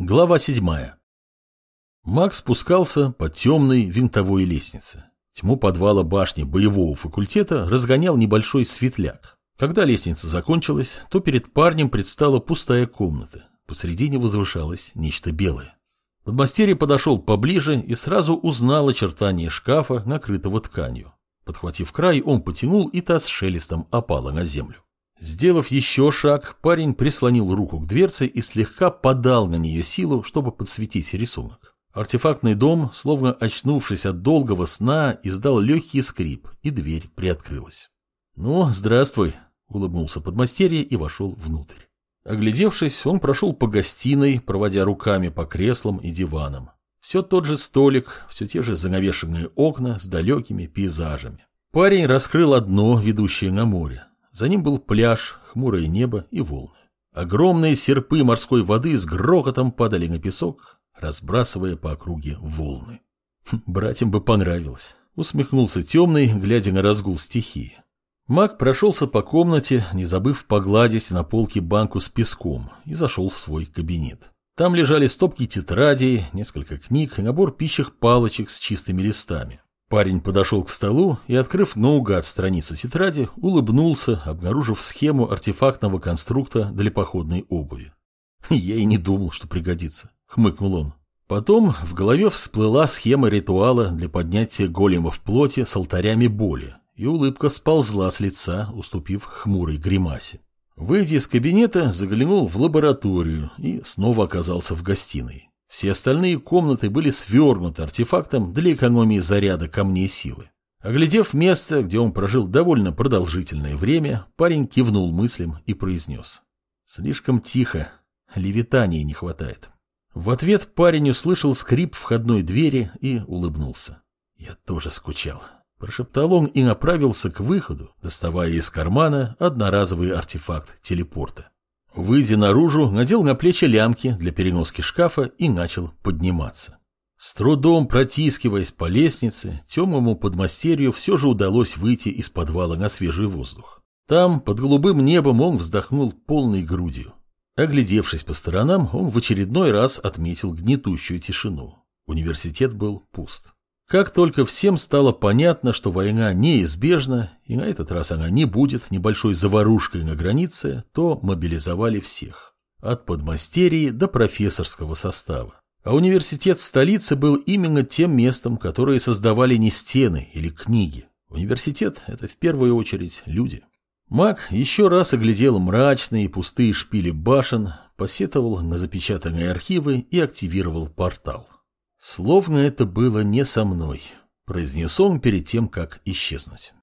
Глава седьмая. Макс спускался по темной винтовой лестнице. Тьму подвала башни боевого факультета разгонял небольшой светляк. Когда лестница закончилась, то перед парнем предстала пустая комната. Посредине возвышалось нечто белое. Подмастерье подошел поближе и сразу узнал очертания шкафа, накрытого тканью. Подхватив край, он потянул, и та с шелестом опала на землю. Сделав еще шаг, парень прислонил руку к дверце и слегка подал на нее силу, чтобы подсветить рисунок. Артефактный дом, словно очнувшись от долгого сна, издал легкий скрип, и дверь приоткрылась. «Ну, здравствуй», — улыбнулся подмастерье и вошел внутрь. Оглядевшись, он прошел по гостиной, проводя руками по креслам и диванам. Все тот же столик, все те же занавешенные окна с далекими пейзажами. Парень раскрыл одно, ведущее на море. За ним был пляж, хмурое небо и волны. Огромные серпы морской воды с грохотом падали на песок, разбрасывая по округе волны. Хм, братьям бы понравилось. Усмехнулся темный, глядя на разгул стихии. Маг прошелся по комнате, не забыв погладить на полке банку с песком, и зашел в свой кабинет. Там лежали стопки тетрадей, несколько книг и набор пищих палочек с чистыми листами. Парень подошел к столу и, открыв наугад страницу тетради, улыбнулся, обнаружив схему артефактного конструкта для походной обуви. «Я и не думал, что пригодится», — хмыкнул он. Потом в голове всплыла схема ритуала для поднятия голема в плоти с алтарями боли, и улыбка сползла с лица, уступив хмурой гримасе. Выйдя из кабинета, заглянул в лабораторию и снова оказался в гостиной. Все остальные комнаты были свернуты артефактом для экономии заряда камней силы. Оглядев место, где он прожил довольно продолжительное время, парень кивнул мыслям и произнес. «Слишком тихо. Левитания не хватает». В ответ парень услышал скрип входной двери и улыбнулся. «Я тоже скучал», – прошептал он и направился к выходу, доставая из кармана одноразовый артефакт телепорта. Выйдя наружу, надел на плечи лямки для переноски шкафа и начал подниматься. С трудом протискиваясь по лестнице, темному подмастерью все же удалось выйти из подвала на свежий воздух. Там, под голубым небом, он вздохнул полной грудью. Оглядевшись по сторонам, он в очередной раз отметил гнетущую тишину. Университет был пуст. Как только всем стало понятно, что война неизбежна, и на этот раз она не будет небольшой заварушкой на границе, то мобилизовали всех. От подмастерий до профессорского состава. А университет столицы был именно тем местом, которое создавали не стены или книги. Университет – это в первую очередь люди. Маг еще раз оглядел мрачные пустые шпили башен, посетовал на запечатанные архивы и активировал портал. Словно это было не со мной, произнес он перед тем, как исчезнуть.